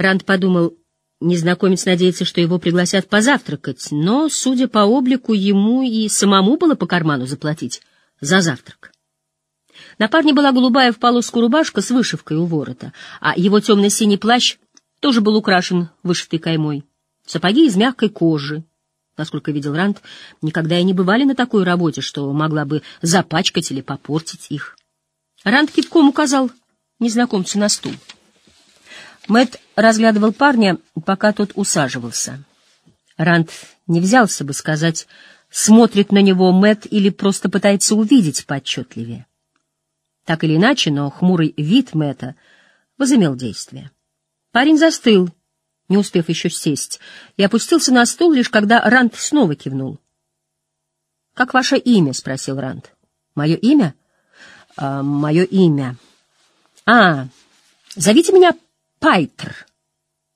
Ранд подумал, незнакомец надеется, что его пригласят позавтракать, но, судя по облику, ему и самому было по карману заплатить за завтрак. На парне была голубая в полоску рубашка с вышивкой у ворота, а его темно-синий плащ тоже был украшен вышитой каймой. Сапоги из мягкой кожи. Насколько видел Ранд, никогда и не бывали на такой работе, что могла бы запачкать или попортить их. Ранд кивком указал незнакомцу на стул. Мэт разглядывал парня, пока тот усаживался. Ранд не взялся бы сказать, смотрит на него Мэт или просто пытается увидеть поотчетливее. Так или иначе, но хмурый вид Мэта возымел действие. Парень застыл, не успев еще сесть, и опустился на стул, лишь когда Ранд снова кивнул. — Как ваше имя? — спросил Ранд. — Мое имя? А, — Мое имя. — А, зовите меня Пайтер.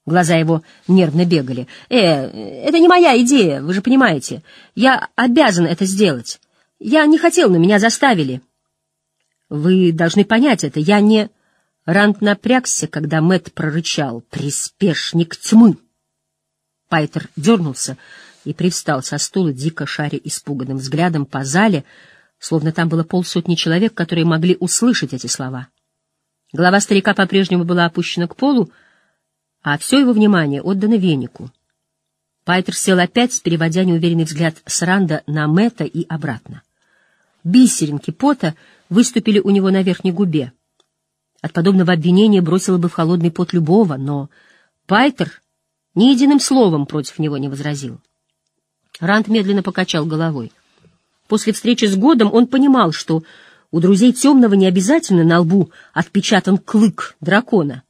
Глаза его нервно бегали. «Э, это не моя идея, вы же понимаете. Я обязан это сделать. Я не хотел, но меня заставили». «Вы должны понять это. Я не...» Рант напрягся, когда Мэт прорычал «Приспешник тьмы!». Пайтер дернулся и привстал со стула, дико шаря испуганным взглядом по зале, словно там было полсотни человек, которые могли услышать эти слова. Голова старика по-прежнему была опущена к полу, а все его внимание отдано венику. Пайтер сел опять, переводя неуверенный взгляд с Ранда на Мэтта и обратно. Бисеринки пота выступили у него на верхней губе. От подобного обвинения бросило бы в холодный пот любого, но Пайтер ни единым словом против него не возразил. Ранд медленно покачал головой. После встречи с Годом он понимал, что у друзей темного не обязательно на лбу отпечатан клык дракона.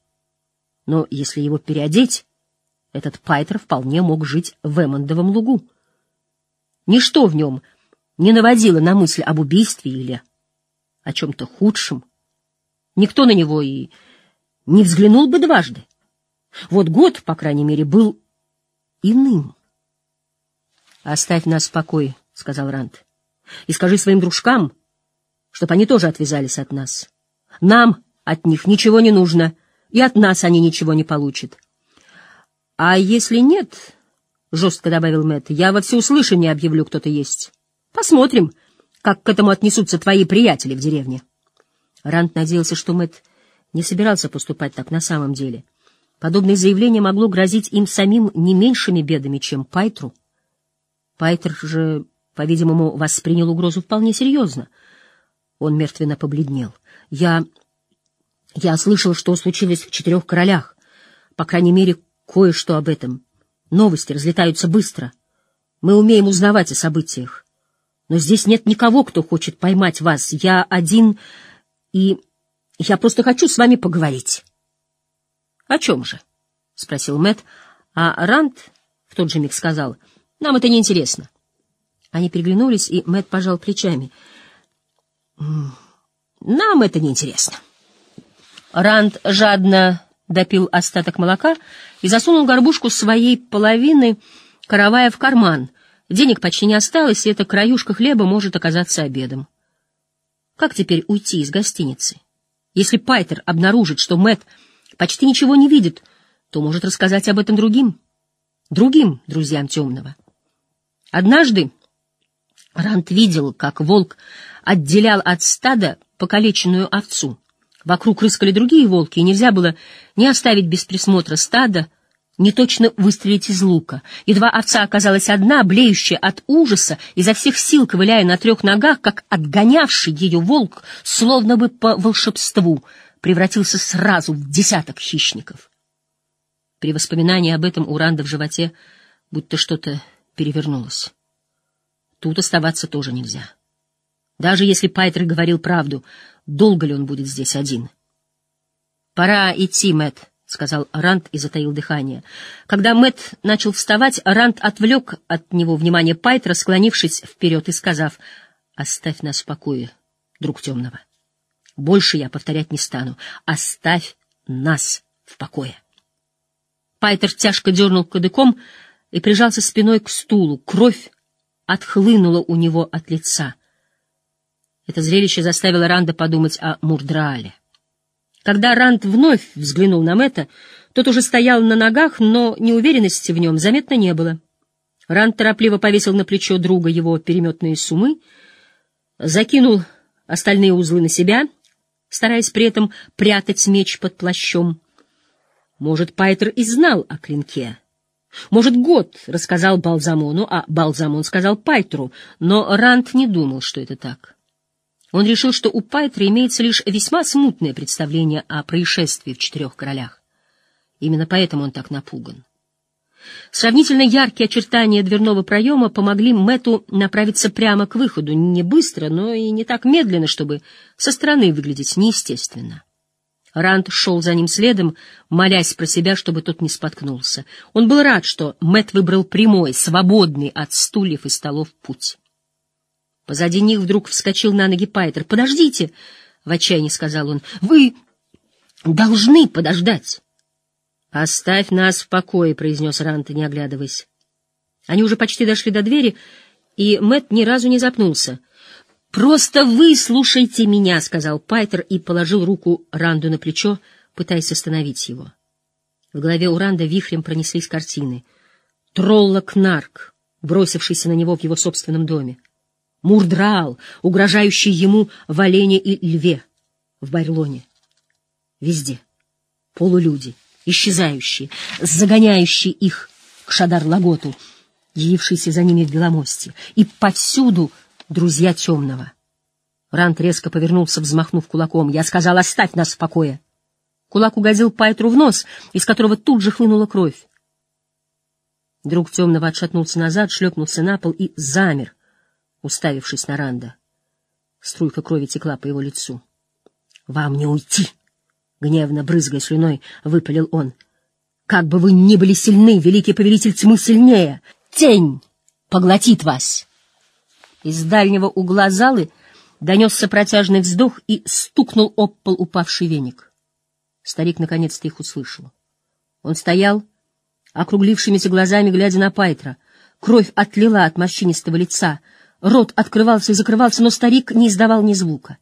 Но если его переодеть, этот Пайтер вполне мог жить в Эммондовом лугу. Ничто в нем не наводило на мысль об убийстве или о чем-то худшем. Никто на него и не взглянул бы дважды. Вот год, по крайней мере, был иным. «Оставь нас в покое», — сказал Ранд, — «и скажи своим дружкам, чтобы они тоже отвязались от нас. Нам от них ничего не нужно, и от нас они ничего не получат». «А если нет», — жестко добавил Мэтт, — «я во всеуслышание объявлю, кто-то есть. Посмотрим, как к этому отнесутся твои приятели в деревне». Ранд надеялся, что Мэтт не собирался поступать так на самом деле. Подобное заявление могло грозить им самим не меньшими бедами, чем Пайтру. Пайтер же, по-видимому, воспринял угрозу вполне серьезно. Он мертвенно побледнел. «Я... я слышал, что случилось в Четырех Королях. По крайней мере, кое-что об этом. Новости разлетаются быстро. Мы умеем узнавать о событиях. Но здесь нет никого, кто хочет поймать вас. Я один и я просто хочу с вами поговорить. — О чем же? — спросил Мэт, а Ранд в тот же миг сказал, — нам это не интересно. Они переглянулись, и Мэт пожал плечами. — Нам это не интересно. Ранд жадно допил остаток молока и засунул горбушку своей половины каравая в карман. Денег почти не осталось, и эта краюшка хлеба может оказаться обедом. Как теперь уйти из гостиницы? Если Пайтер обнаружит, что Мэт почти ничего не видит, то может рассказать об этом другим, другим друзьям темного. Однажды Рант видел, как волк отделял от стада покалеченную овцу. Вокруг рыскали другие волки, и нельзя было не оставить без присмотра стада, не точно выстрелить из лука. Едва овца оказалась одна, блеющая от ужаса, изо всех сил ковыляя на трех ногах, как отгонявший ее волк, словно бы по волшебству, превратился сразу в десяток хищников. При воспоминании об этом у Ранда в животе будто что-то перевернулось. Тут оставаться тоже нельзя. Даже если Пайтер говорил правду, долго ли он будет здесь один? — Пора идти, Мэтт, — сказал Ранд и затаил дыхание. Когда Мэт начал вставать, Ранд отвлек от него внимание Пайтера, склонившись вперед и сказав, «Оставь нас в покое, друг темного. Больше я повторять не стану. Оставь нас в покое». Пайтер тяжко дернул кадыком и прижался спиной к стулу. Кровь отхлынула у него от лица. Это зрелище заставило Ранда подумать о Мурдраале. Когда Ранд вновь взглянул на Мэтта, Тот уже стоял на ногах, но неуверенности в нем заметно не было. Ранд торопливо повесил на плечо друга его переметные сумы, закинул остальные узлы на себя, стараясь при этом прятать меч под плащом. Может, Пайтер и знал о клинке. Может, Год рассказал Балзамону, а Балзамон сказал Пайтеру, но Ранд не думал, что это так. Он решил, что у Пайтера имеется лишь весьма смутное представление о происшествии в Четырех Королях. Именно поэтому он так напуган. Сравнительно яркие очертания дверного проема помогли Мэту направиться прямо к выходу, не быстро, но и не так медленно, чтобы со стороны выглядеть неестественно. Ранд шел за ним следом, молясь про себя, чтобы тот не споткнулся. Он был рад, что Мэт выбрал прямой, свободный от стульев и столов путь. Позади них вдруг вскочил на ноги Пайтер. «Подождите!» — в отчаянии сказал он. «Вы должны подождать!» «Оставь нас в покое», — произнес Рант, не оглядываясь. Они уже почти дошли до двери, и Мэт ни разу не запнулся. «Просто выслушайте меня», — сказал Пайтер и положил руку Ранду на плечо, пытаясь остановить его. В голове у Ранда вихрем пронеслись картины. Тролла Кнарк, бросившийся на него в его собственном доме. Мурдраал, угрожающий ему в олене и льве в Байрлоне. Везде полулюди — исчезающие, загоняющие их к Шадар-Лаготу, явившиеся за ними в Беломосте, и повсюду друзья темного. Рант резко повернулся, взмахнув кулаком. Я сказал, оставь нас в покое. Кулак угодил Пайтру в нос, из которого тут же хлынула кровь. Друг темного отшатнулся назад, шлепнулся на пол и замер, уставившись на Ранда. Струйка крови текла по его лицу. — Вам не уйти! Гневно брызгая слюной, выпалил он. «Как бы вы ни были сильны, великий повелитель тьмы сильнее! Тень поглотит вас!» Из дальнего угла залы донесся протяжный вздох и стукнул об пол упавший веник. Старик наконец-то их услышал. Он стоял, округлившимися глазами глядя на Пайтра. Кровь отлила от морщинистого лица, рот открывался и закрывался, но старик не издавал ни звука.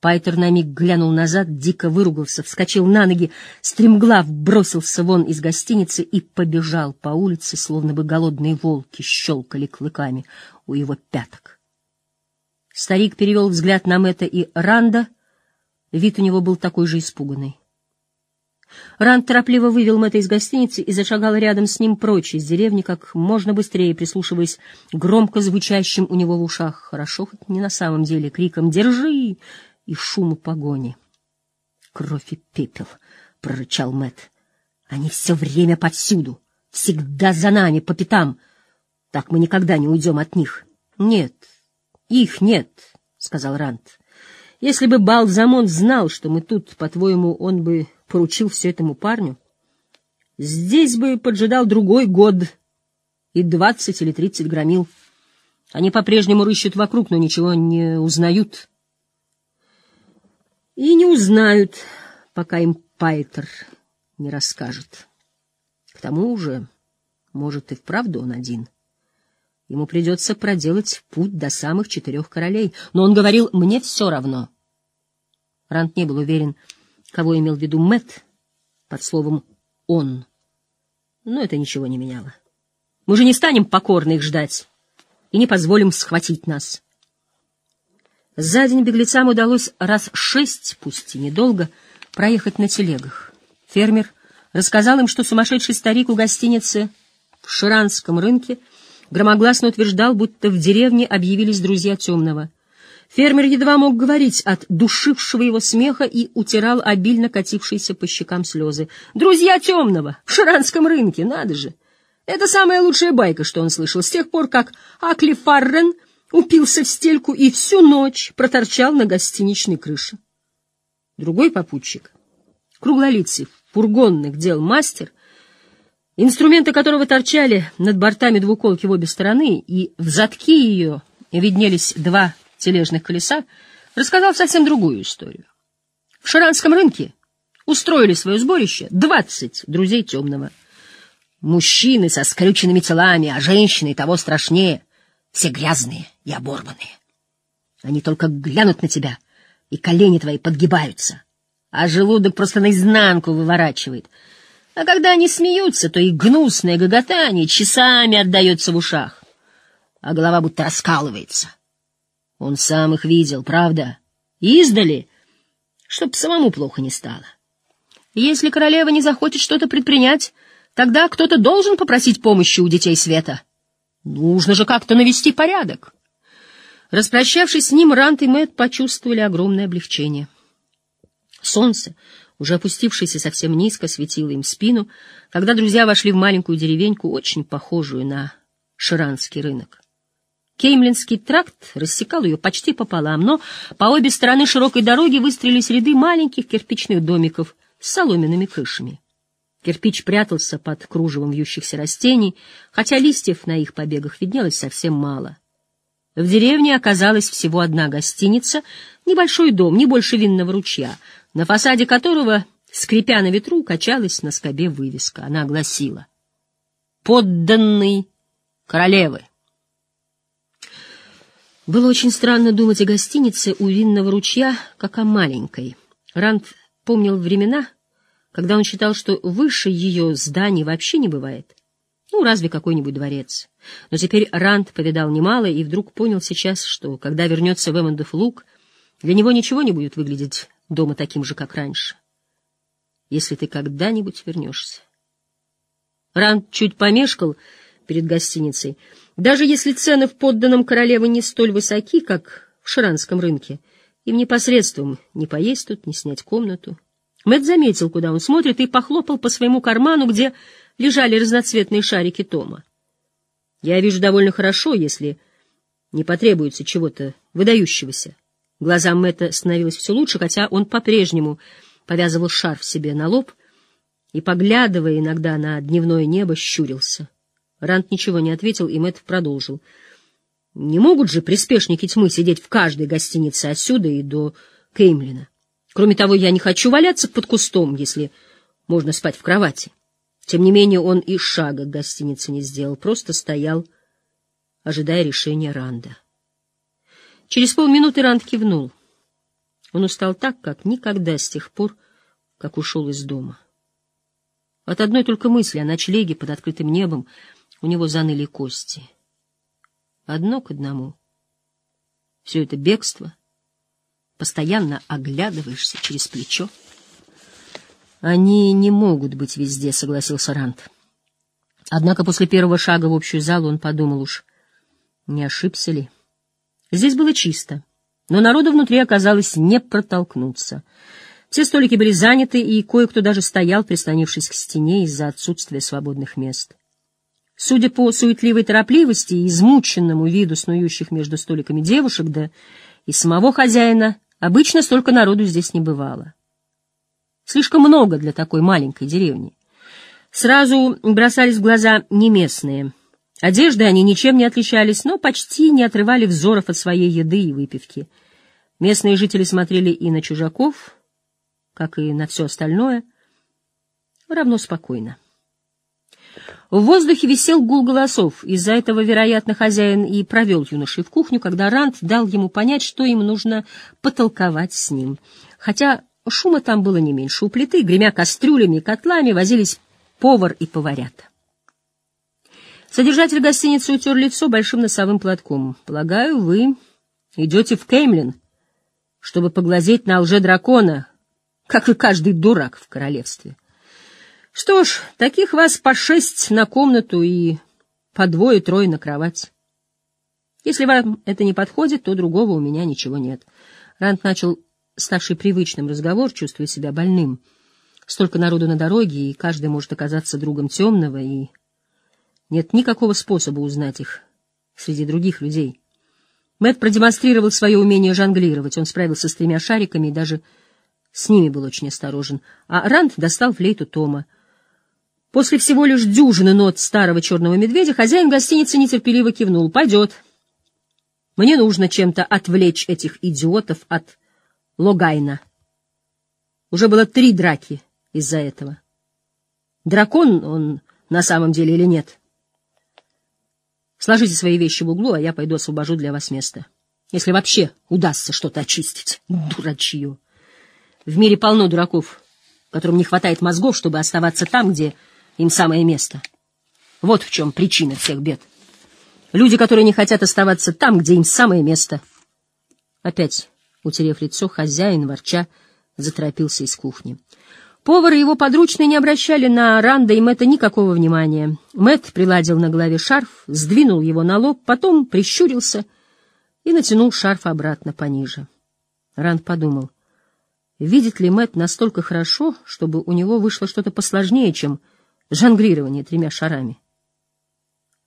Пайтер на миг глянул назад, дико выругался, вскочил на ноги, стремглав бросился вон из гостиницы и побежал по улице, словно бы голодные волки щелкали клыками у его пяток. Старик перевел взгляд на Мэтта и Ранда. Вид у него был такой же испуганный. Ранд торопливо вывел Мэтта из гостиницы и зашагал рядом с ним прочь из деревни, как можно быстрее прислушиваясь громко звучащим у него в ушах, хорошо хоть не на самом деле, криком «Держи!» и шуму погони. «Кровь и пепел!» — прорычал Мэт. «Они все время повсюду, всегда за нами, по пятам. Так мы никогда не уйдем от них». «Нет, их нет», — сказал Рант. «Если бы Балзамон знал, что мы тут, по-твоему, он бы поручил все этому парню, здесь бы поджидал другой год и двадцать или тридцать громил. Они по-прежнему рыщут вокруг, но ничего не узнают». И не узнают, пока им Пайтер не расскажет. К тому же, может, и вправду он один. Ему придется проделать путь до самых четырех королей. Но он говорил, мне все равно. Рант не был уверен, кого имел в виду Мэт под словом «он». Но это ничего не меняло. Мы же не станем покорно их ждать и не позволим схватить нас. За день беглецам удалось раз шесть, пусть и недолго, проехать на телегах. Фермер рассказал им, что сумасшедший старик у гостиницы в Ширанском рынке громогласно утверждал, будто в деревне объявились друзья темного. Фермер едва мог говорить от душившего его смеха и утирал обильно катившиеся по щекам слезы. «Друзья темного! В Ширанском рынке! Надо же!» Это самая лучшая байка, что он слышал, с тех пор, как Акли Фаррен — упился в стельку и всю ночь проторчал на гостиничной крыше. Другой попутчик, круглолицый, фургонных дел мастер, инструменты которого торчали над бортами двуколки в обе стороны, и в задке ее виднелись два тележных колеса, рассказал совсем другую историю. В Шаранском рынке устроили свое сборище двадцать друзей темного. Мужчины со скрюченными телами, а женщины того страшнее все грязные и оборванные. Они только глянут на тебя, и колени твои подгибаются, а желудок просто наизнанку выворачивает. А когда они смеются, то и гнусное гоготание часами отдается в ушах, а голова будто раскалывается. Он сам их видел, правда? Издали, чтоб самому плохо не стало. Если королева не захочет что-то предпринять, тогда кто-то должен попросить помощи у детей света. Нужно же как-то навести порядок. Распрощавшись с ним, Рант и Мэтт почувствовали огромное облегчение. Солнце, уже опустившееся совсем низко, светило им спину, когда друзья вошли в маленькую деревеньку, очень похожую на Ширанский рынок. Кеймлинский тракт рассекал ее почти пополам, но по обе стороны широкой дороги выстроились ряды маленьких кирпичных домиков с соломенными крышами. Кирпич прятался под кружевом вьющихся растений, хотя листьев на их побегах виднелось совсем мало. В деревне оказалась всего одна гостиница, небольшой дом, не больше винного ручья, на фасаде которого, скрипя на ветру, качалась на скобе вывеска. Она гласила «Подданный королевы». Было очень странно думать о гостинице у винного ручья, как о маленькой. Ранд помнил времена, когда он считал, что выше ее зданий вообще не бывает. Ну, разве какой-нибудь дворец. Но теперь Ранд повидал немало и вдруг понял сейчас, что, когда вернется в Эммондов луг, для него ничего не будет выглядеть дома таким же, как раньше. Если ты когда-нибудь вернешься. Ранд чуть помешкал перед гостиницей — даже если цены в подданном королевы не столь высоки, как в ширанском рынке, им непосредством не поесть тут, не снять комнату. Мэтт заметил, куда он смотрит, и похлопал по своему карману, где лежали разноцветные шарики Тома. Я вижу довольно хорошо, если не потребуется чего-то выдающегося. Глазам Мэтта становилось все лучше, хотя он по-прежнему повязывал шарф себе на лоб и, поглядывая иногда на дневное небо, щурился. Ранд ничего не ответил, и Мэтт продолжил. Не могут же приспешники тьмы сидеть в каждой гостинице отсюда и до Кеймлина. Кроме того, я не хочу валяться под кустом, если можно спать в кровати. Тем не менее, он и шага к гостинице не сделал, просто стоял, ожидая решения Ранда. Через полминуты Ранд кивнул. Он устал так, как никогда с тех пор, как ушел из дома. От одной только мысли о ночлеге под открытым небом — у него заныли кости. Одно к одному. Все это бегство. Постоянно оглядываешься через плечо. Они не могут быть везде, согласился Рант. Однако после первого шага в общую залу он подумал уж, не ошибся ли. Здесь было чисто, но народу внутри оказалось не протолкнуться. Все столики были заняты, и кое-кто даже стоял, прислонившись к стене из-за отсутствия свободных мест. Судя по суетливой торопливости и измученному виду снующих между столиками девушек, да и самого хозяина, обычно столько народу здесь не бывало. Слишком много для такой маленькой деревни. Сразу бросались в глаза не местные. Одежды они ничем не отличались, но почти не отрывали взоров от своей еды и выпивки. Местные жители смотрели и на чужаков, как и на все остальное, равно спокойно. В воздухе висел гул голосов. Из-за этого, вероятно, хозяин и провел юношей в кухню, когда Ранд дал ему понять, что им нужно потолковать с ним. Хотя шума там было не меньше. У плиты, гремя кастрюлями и котлами, возились повар и поварята. Содержатель гостиницы утер лицо большим носовым платком. «Полагаю, вы идете в Кеймлин, чтобы поглазеть на лже-дракона, как и каждый дурак в королевстве». Что ж, таких вас по шесть на комнату и по двое-трое на кровать. Если вам это не подходит, то другого у меня ничего нет. Рант начал ставший привычным разговор, чувствуя себя больным. Столько народу на дороге, и каждый может оказаться другом темного, и нет никакого способа узнать их среди других людей. Мэт продемонстрировал свое умение жонглировать. Он справился с тремя шариками и даже с ними был очень осторожен. А Рант достал флейту Тома — После всего лишь дюжины нот старого черного медведя хозяин гостиницы нетерпеливо кивнул. «Пойдет. Мне нужно чем-то отвлечь этих идиотов от Логайна. Уже было три драки из-за этого. Дракон он на самом деле или нет? Сложите свои вещи в углу, а я пойду освобожу для вас место. Если вообще удастся что-то очистить. Дурачье. В мире полно дураков, которым не хватает мозгов, чтобы оставаться там, где им самое место. Вот в чем причина всех бед. Люди, которые не хотят оставаться там, где им самое место. Опять, утерев лицо, хозяин, ворча, заторопился из кухни. Повар и его подручные не обращали на Ранда и Мэтта никакого внимания. Мэтт приладил на голове шарф, сдвинул его на лоб, потом прищурился и натянул шарф обратно пониже. Ранд подумал, видит ли Мэтт настолько хорошо, чтобы у него вышло что-то посложнее, чем жонглирование тремя шарами.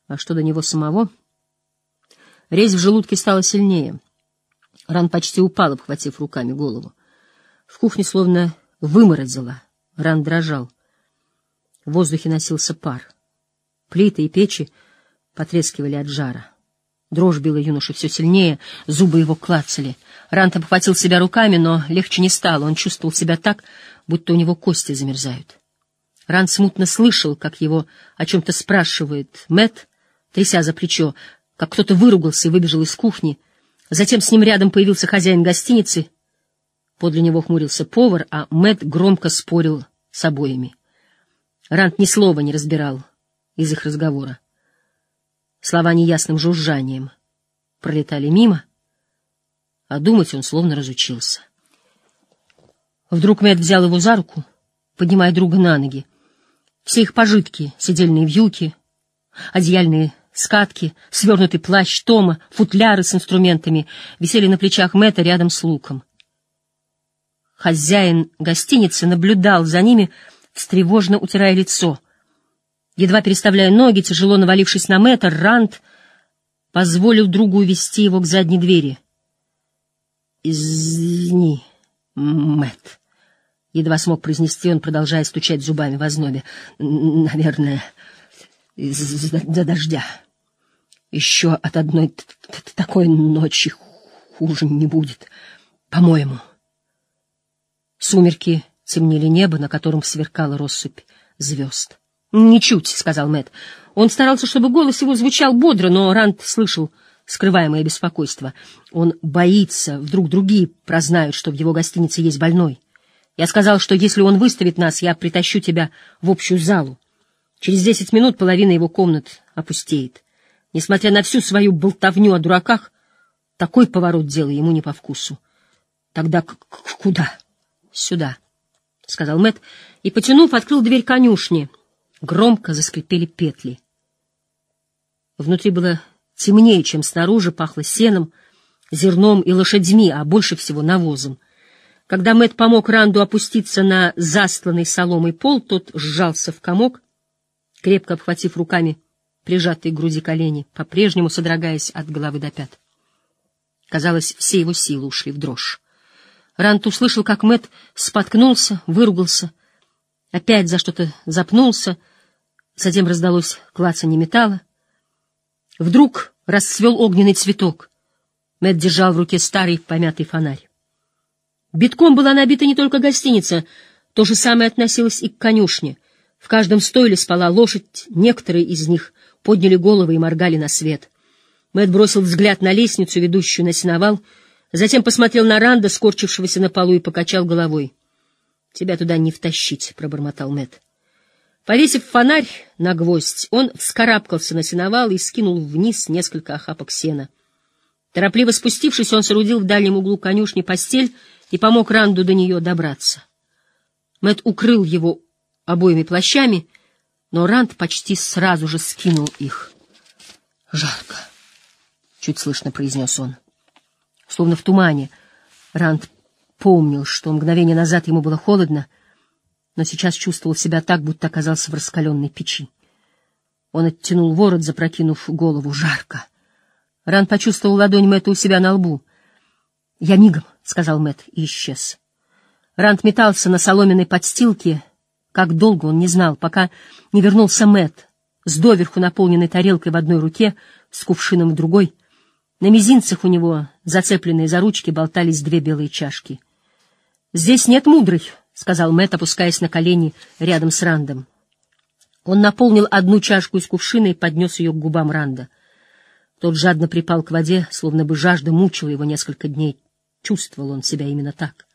А что до него самого? Резь в желудке стала сильнее. Ран почти упал, обхватив руками голову. В кухне словно выморозило. Ран дрожал. В воздухе носился пар. Плиты и печи потрескивали от жара. Дрожь била юношу все сильнее, зубы его клацали. Рант обхватил себя руками, но легче не стало. Он чувствовал себя так, будто у него кости замерзают. Рант смутно слышал, как его о чем-то спрашивает Мэт, тряся за плечо, как кто-то выругался и выбежал из кухни. Затем с ним рядом появился хозяин гостиницы. Подле него хмурился повар, а Мэт громко спорил с обоими. Рант ни слова не разбирал из их разговора. Слова неясным жужжанием пролетали мимо, а думать он словно разучился. Вдруг Мэт взял его за руку, поднимая друга на ноги. Все их пожитки, сидельные вьюки, одеяльные скатки, свернутый плащ Тома, футляры с инструментами висели на плечах Мэтта рядом с луком. Хозяин гостиницы наблюдал за ними, встревожно утирая лицо. Едва переставляя ноги, тяжело навалившись на Мэтта, Ранд позволил другу увести его к задней двери. «Извини, Мэтт», — едва смог произнести он, продолжая стучать зубами в ознобе. «Наверное, из-за дождя. Еще от одной такой ночи хуже не будет, по-моему». Сумерки темнели небо, на котором сверкала россыпь звезд. «Ничуть», — сказал Мэт. Он старался, чтобы голос его звучал бодро, но Ранд слышал скрываемое беспокойство. Он боится, вдруг другие прознают, что в его гостинице есть больной. Я сказал, что если он выставит нас, я притащу тебя в общую залу. Через десять минут половина его комнат опустеет. Несмотря на всю свою болтовню о дураках, такой поворот дела ему не по вкусу. Тогда куда? Сюда, — сказал Мэт и, потянув, открыл дверь конюшни. Громко заскрипели петли. Внутри было темнее, чем снаружи, пахло сеном, зерном и лошадьми, а больше всего навозом. Когда Мэт помог Ранду опуститься на застланный соломой пол, тот сжался в комок, крепко обхватив руками прижатые к груди колени, по-прежнему содрогаясь от головы до пят. Казалось, все его силы ушли в дрожь. Рант услышал, как Мэт споткнулся, выругался, опять за что-то запнулся, затем раздалось клацанье металла. Вдруг расцвел огненный цветок. Мэт держал в руке старый помятый фонарь. Битком была набита не только гостиница, то же самое относилось и к конюшне. В каждом стойле спала лошадь, некоторые из них подняли головы и моргали на свет. Мэт бросил взгляд на лестницу, ведущую на сеновал, Затем посмотрел на Ранда, скорчившегося на полу, и покачал головой. — Тебя туда не втащить, — пробормотал Мэт. Повесив фонарь на гвоздь, он вскарабкался на сеновал и скинул вниз несколько охапок сена. Торопливо спустившись, он соорудил в дальнем углу конюшни постель и помог Ранду до нее добраться. Мэт укрыл его обоими плащами, но Ранд почти сразу же скинул их. — Жарко, — чуть слышно произнес он словно в тумане. Ранд помнил, что мгновение назад ему было холодно, но сейчас чувствовал себя так, будто оказался в раскаленной печи. Он оттянул ворот, запрокинув голову. Жарко. Ранд почувствовал ладонь Мэтта у себя на лбу. — Я мигом, — сказал Мэтт и исчез. Ранд метался на соломенной подстилке, как долго он не знал, пока не вернулся Мэтт с доверху наполненной тарелкой в одной руке, с кувшином в другой — на мизинцах у него, зацепленные за ручки, болтались две белые чашки. «Здесь нет мудрых», — сказал Мэтт, опускаясь на колени рядом с Рандом. Он наполнил одну чашку из кувшина и поднес ее к губам Ранда. Тот жадно припал к воде, словно бы жажда мучила его несколько дней. Чувствовал он себя именно так.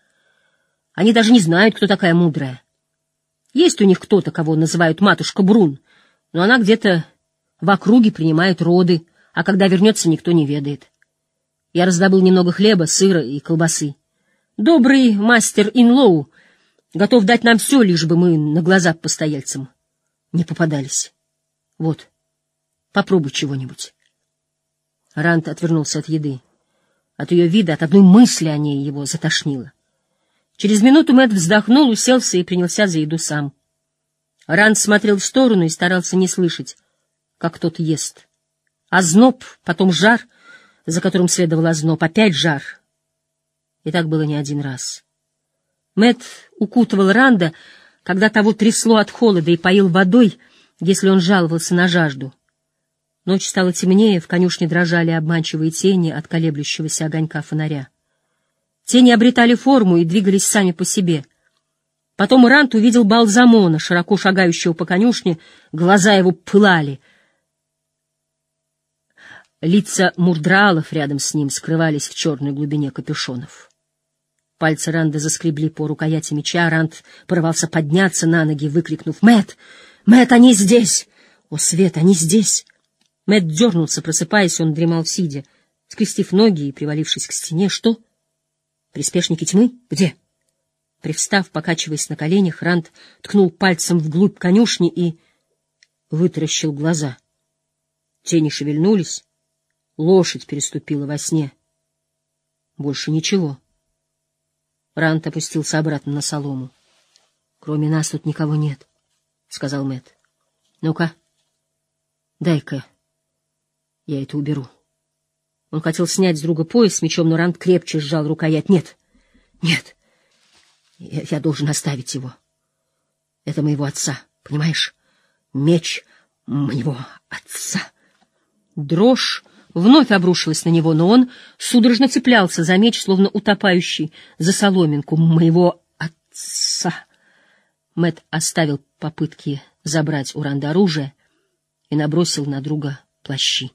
Они даже не знают, кто такая мудрая. Есть у них кто-то, кого называют матушка Брун, но она где-то в округе принимает роды, а когда вернется, никто не ведает. Я раздобыл немного хлеба, сыра и колбасы. Добрый мастер Инлоу готов дать нам все, лишь бы мы на глаза постояльцам не попадались. Вот, попробуй чего-нибудь. Рант отвернулся от еды. От ее вида, от одной мысли о ней его затошнило. Через минуту Мэтт вздохнул, уселся и принялся за еду сам. Рант смотрел в сторону и старался не слышать, как тот ест. А зноб, потом жар, за которым следовал озноб, опять жар. И так было не один раз. Мэт укутывал Ранда, когда того трясло от холода, и поил водой, если он жаловался на жажду. Ночь стала темнее, в конюшне дрожали обманчивые тени от колеблющегося огонька фонаря. Тени обретали форму и двигались сами по себе. Потом Рант увидел Балзамона, широко шагающего по конюшне, глаза его пылали. Лица мурдралов рядом с ним скрывались в черной глубине капюшонов. Пальцы Ранда заскребли по рукояти меча, Ранд порывался подняться на ноги, выкрикнув «Мэтт! Мэтт, они здесь! О, Свет, они здесь!» Мэтт дернулся, просыпаясь, он дремал в сиде, скрестив ноги и привалившись к стене. «Что?» Приспешники тьмы? Где? Привстав, покачиваясь на коленях, Ранд ткнул пальцем вглубь конюшни и вытаращил глаза. Тени шевельнулись, лошадь переступила во сне. Больше ничего. Ранд опустился обратно на солому. — Кроме нас тут никого нет, — сказал Мэт. Ну-ка, дай-ка я это уберу. Он хотел снять с друга пояс с мечом, но Ранд крепче сжал рукоять. Нет, нет, я, я должен оставить его. Это моего отца, понимаешь? Меч моего отца. Дрожь вновь обрушилась на него, но он судорожно цеплялся за меч, словно утопающий за соломинку моего отца. Мэт оставил попытки забрать у Ранда оружие и набросил на друга плащи.